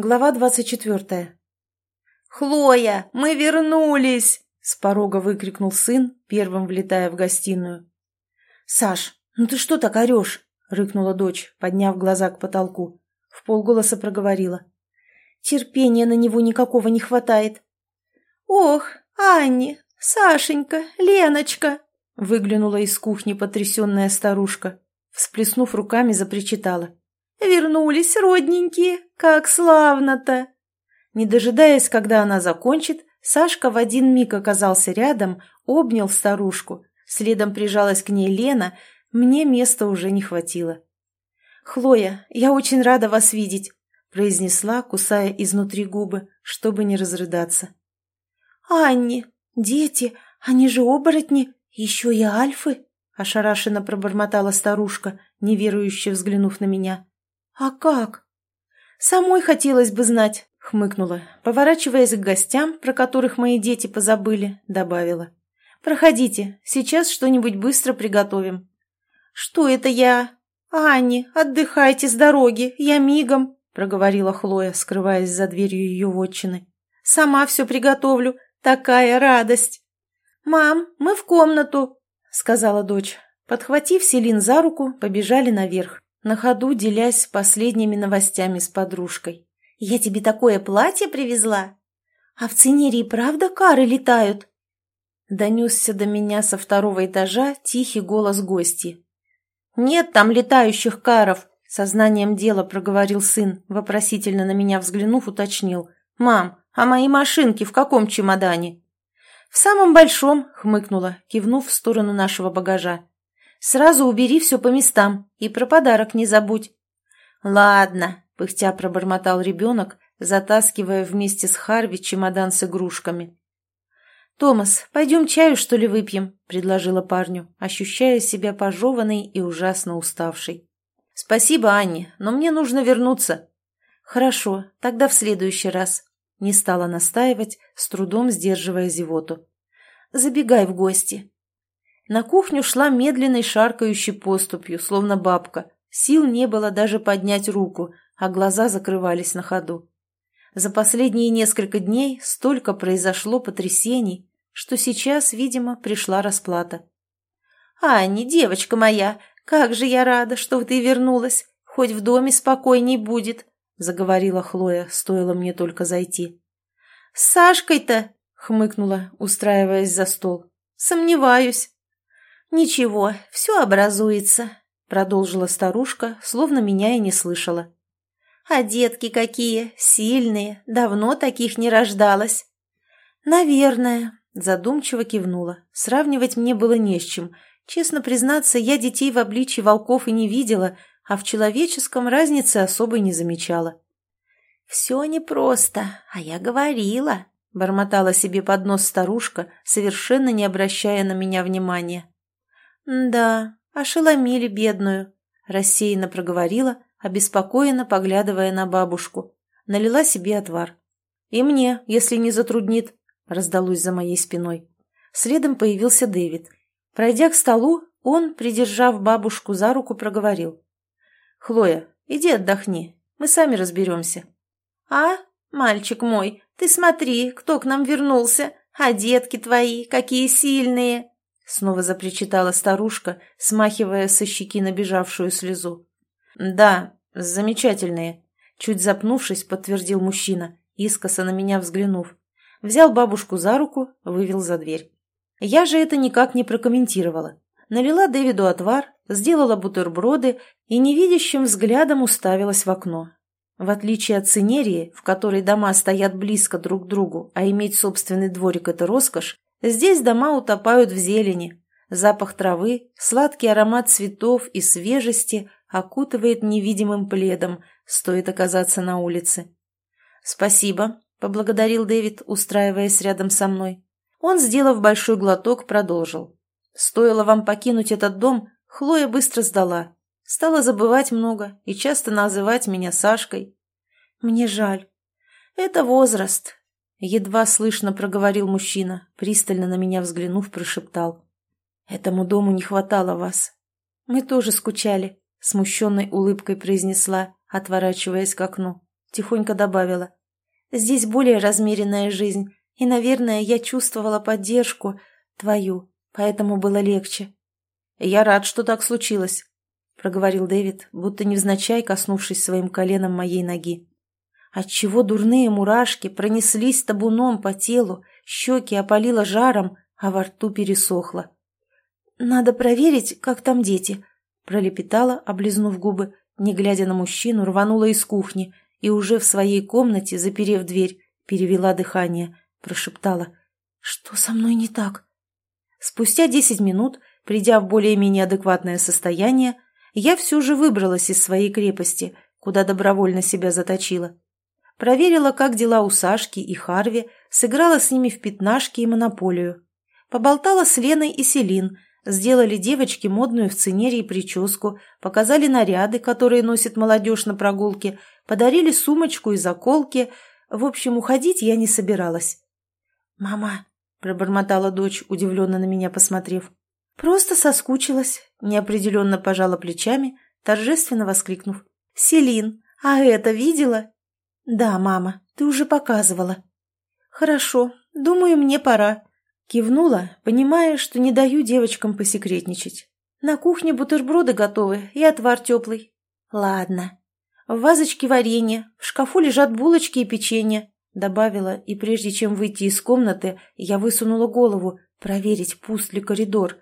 Глава двадцать четвертая. «Хлоя, мы вернулись!» — с порога выкрикнул сын, первым влетая в гостиную. «Саш, ну ты что так орешь?» — рыкнула дочь, подняв глаза к потолку. В полголоса проговорила. «Терпения на него никакого не хватает». «Ох, Анни, Сашенька, Леночка!» — выглянула из кухни потрясенная старушка. Всплеснув руками, запричитала. «Вернулись, родненькие! Как славно-то!» Не дожидаясь, когда она закончит, Сашка в один миг оказался рядом, обнял старушку. Следом прижалась к ней Лена, мне места уже не хватило. «Хлоя, я очень рада вас видеть», — произнесла, кусая изнутри губы, чтобы не разрыдаться. «Анни, дети, они же оборотни, еще и альфы», — ошарашенно пробормотала старушка, неверующе взглянув на меня. «А как?» «Самой хотелось бы знать», — хмыкнула, поворачиваясь к гостям, про которых мои дети позабыли, добавила. «Проходите, сейчас что-нибудь быстро приготовим». «Что это я?» «Анни, отдыхайте с дороги, я мигом», — проговорила Хлоя, скрываясь за дверью ее вотчины. «Сама все приготовлю, такая радость!» «Мам, мы в комнату», — сказала дочь. Подхватив Селин за руку, побежали наверх на ходу делясь последними новостями с подружкой. «Я тебе такое платье привезла? А в Цинерии правда кары летают?» Донесся до меня со второго этажа тихий голос гости. «Нет там летающих каров!» Сознанием дела проговорил сын, вопросительно на меня взглянув, уточнил. «Мам, а мои машинки в каком чемодане?» «В самом большом», — хмыкнула, кивнув в сторону нашего багажа. Сразу убери все по местам и про подарок не забудь». «Ладно», — пыхтя пробормотал ребенок, затаскивая вместе с Харви чемодан с игрушками. «Томас, пойдем чаю, что ли, выпьем?» — предложила парню, ощущая себя пожеванной и ужасно уставшей. «Спасибо, Анне, но мне нужно вернуться». «Хорошо, тогда в следующий раз», — не стала настаивать, с трудом сдерживая зевоту. «Забегай в гости. На кухню шла медленной шаркающей поступью, словно бабка. Сил не было даже поднять руку, а глаза закрывались на ходу. За последние несколько дней столько произошло потрясений, что сейчас, видимо, пришла расплата. «Анни, девочка моя, как же я рада, что ты вернулась! Хоть в доме спокойней будет!» — заговорила Хлоя, стоило мне только зайти. «С Сашкой-то!» — хмыкнула, устраиваясь за стол. «Сомневаюсь. «Ничего, все образуется», — продолжила старушка, словно меня и не слышала. «А детки какие, сильные, давно таких не рождалось». «Наверное», — задумчиво кивнула. «Сравнивать мне было не с чем. Честно признаться, я детей в обличье волков и не видела, а в человеческом разницы особой не замечала». «Все непросто, а я говорила», — бормотала себе под нос старушка, совершенно не обращая на меня внимания. «Да, ошеломили бедную», – рассеянно проговорила, обеспокоенно поглядывая на бабушку. Налила себе отвар. «И мне, если не затруднит», – раздалось за моей спиной. Следом появился Дэвид. Пройдя к столу, он, придержав бабушку за руку, проговорил. «Хлоя, иди отдохни, мы сами разберемся». «А, мальчик мой, ты смотри, кто к нам вернулся, а детки твои, какие сильные!» Снова запричитала старушка, смахивая со щеки набежавшую слезу. «Да, замечательные», — чуть запнувшись, подтвердил мужчина, искоса на меня взглянув. Взял бабушку за руку, вывел за дверь. Я же это никак не прокомментировала. Налила Дэвиду отвар, сделала бутерброды и невидящим взглядом уставилась в окно. В отличие от Цинерии, в которой дома стоят близко друг к другу, а иметь собственный дворик – это роскошь, Здесь дома утопают в зелени. Запах травы, сладкий аромат цветов и свежести окутывает невидимым пледом, стоит оказаться на улице. «Спасибо», — поблагодарил Дэвид, устраиваясь рядом со мной. Он, сделав большой глоток, продолжил. «Стоило вам покинуть этот дом, Хлоя быстро сдала. Стала забывать много и часто называть меня Сашкой. Мне жаль. Это возраст, Едва слышно проговорил мужчина, пристально на меня взглянув, прошептал. «Этому дому не хватало вас. Мы тоже скучали», — смущенной улыбкой произнесла, отворачиваясь к окну. тихонько добавила. «Здесь более размеренная жизнь, и, наверное, я чувствовала поддержку твою, поэтому было легче». «Я рад, что так случилось», — проговорил Дэвид, будто невзначай коснувшись своим коленом моей ноги. Отчего дурные мурашки пронеслись табуном по телу, щеки опалило жаром, а во рту пересохло. «Надо проверить, как там дети», — пролепетала, облизнув губы, не глядя на мужчину, рванула из кухни и уже в своей комнате, заперев дверь, перевела дыхание, прошептала «Что со мной не так?». Спустя десять минут, придя в более-менее адекватное состояние, я все же выбралась из своей крепости, куда добровольно себя заточила. Проверила, как дела у Сашки и Харви, сыграла с ними в пятнашки и монополию. Поболтала с Леной и Селин, сделали девочке модную в цинерии прическу, показали наряды, которые носит молодежь на прогулке, подарили сумочку и заколки. В общем, уходить я не собиралась. «Мама», — пробормотала дочь, удивленно на меня посмотрев, — «просто соскучилась», — неопределенно пожала плечами, торжественно воскликнув. «Селин, а это видела?» «Да, мама, ты уже показывала». «Хорошо, думаю, мне пора». Кивнула, понимая, что не даю девочкам посекретничать. «На кухне бутерброды готовы и отвар теплый». «Ладно. В вазочке варенье, в шкафу лежат булочки и печенье», добавила, и прежде чем выйти из комнаты, я высунула голову, проверить, пуст ли коридор,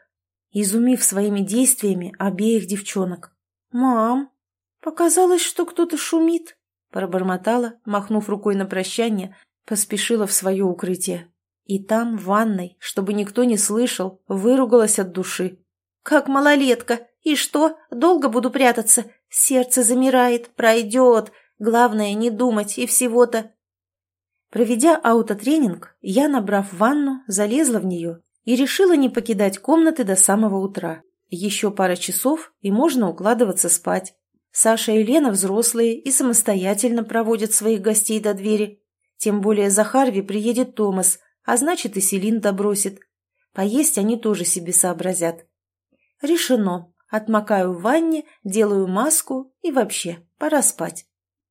изумив своими действиями обеих девчонок. «Мам, показалось, что кто-то шумит». Пробормотала, махнув рукой на прощание, поспешила в свое укрытие. И там, в ванной, чтобы никто не слышал, выругалась от души. «Как малолетка! И что? Долго буду прятаться? Сердце замирает, пройдет. Главное, не думать и всего-то...» Проведя аутотренинг, я, набрав ванну, залезла в нее и решила не покидать комнаты до самого утра. Еще пара часов, и можно укладываться спать. Саша и Лена взрослые и самостоятельно проводят своих гостей до двери. Тем более за Харви приедет Томас, а значит и Селин добросит. Поесть они тоже себе сообразят. Решено. Отмокаю в ванне, делаю маску и вообще, пора спать.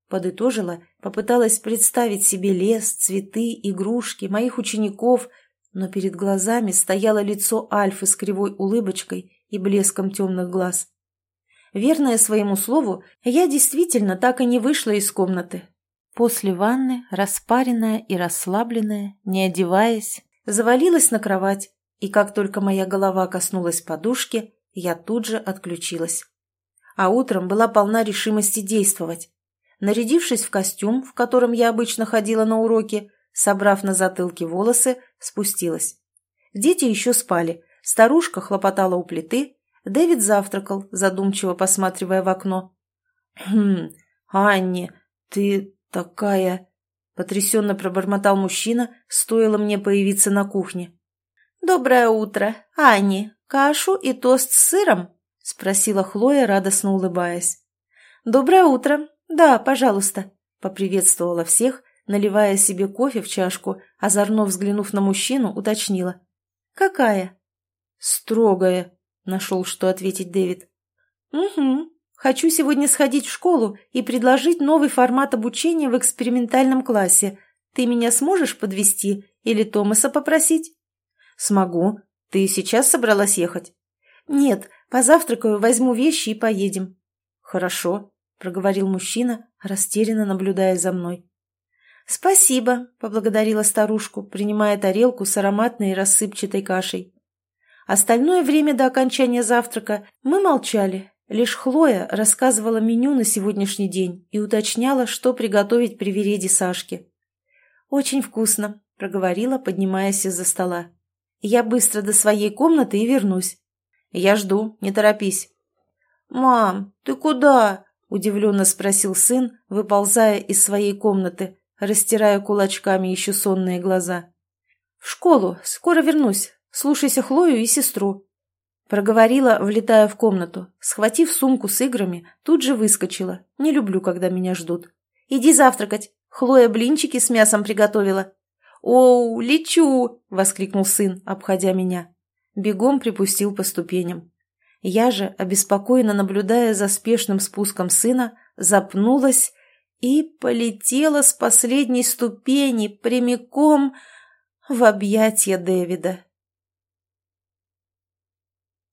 Подытожила, попыталась представить себе лес, цветы, игрушки, моих учеников, но перед глазами стояло лицо Альфы с кривой улыбочкой и блеском темных глаз. Верная своему слову, я действительно так и не вышла из комнаты. После ванны, распаренная и расслабленная, не одеваясь, завалилась на кровать, и как только моя голова коснулась подушки, я тут же отключилась. А утром была полна решимости действовать. Нарядившись в костюм, в котором я обычно ходила на уроки, собрав на затылке волосы, спустилась. Дети еще спали, старушка хлопотала у плиты, Дэвид завтракал, задумчиво посматривая в окно. «Хм, Анни, ты такая...» — потрясенно пробормотал мужчина, стоило мне появиться на кухне. «Доброе утро, Анни. Кашу и тост с сыром?» — спросила Хлоя, радостно улыбаясь. «Доброе утро. Да, пожалуйста», — поприветствовала всех, наливая себе кофе в чашку, озорно взглянув на мужчину, уточнила. «Какая?» «Строгая», Нашел, что ответить Дэвид. «Угу. Хочу сегодня сходить в школу и предложить новый формат обучения в экспериментальном классе. Ты меня сможешь подвести или Томаса попросить?» «Смогу. Ты сейчас собралась ехать?» «Нет, позавтракаю, возьму вещи и поедем». «Хорошо», — проговорил мужчина, растерянно наблюдая за мной. «Спасибо», — поблагодарила старушку, принимая тарелку с ароматной рассыпчатой кашей. Остальное время до окончания завтрака мы молчали. Лишь Хлоя рассказывала меню на сегодняшний день и уточняла, что приготовить при Вереде Сашке. «Очень вкусно», — проговорила, поднимаясь из-за стола. «Я быстро до своей комнаты и вернусь». «Я жду, не торопись». «Мам, ты куда?» — удивленно спросил сын, выползая из своей комнаты, растирая кулачками еще сонные глаза. «В школу, скоро вернусь, Слушайся Хлою и сестру». Проговорила, влетая в комнату. Схватив сумку с играми, тут же выскочила. Не люблю, когда меня ждут. «Иди завтракать. Хлоя блинчики с мясом приготовила». «Оу, лечу!» — воскликнул сын, обходя меня. Бегом припустил по ступеням. Я же, обеспокоенно наблюдая за спешным спуском сына, запнулась и полетела с последней ступени прямиком в объятия Дэвида.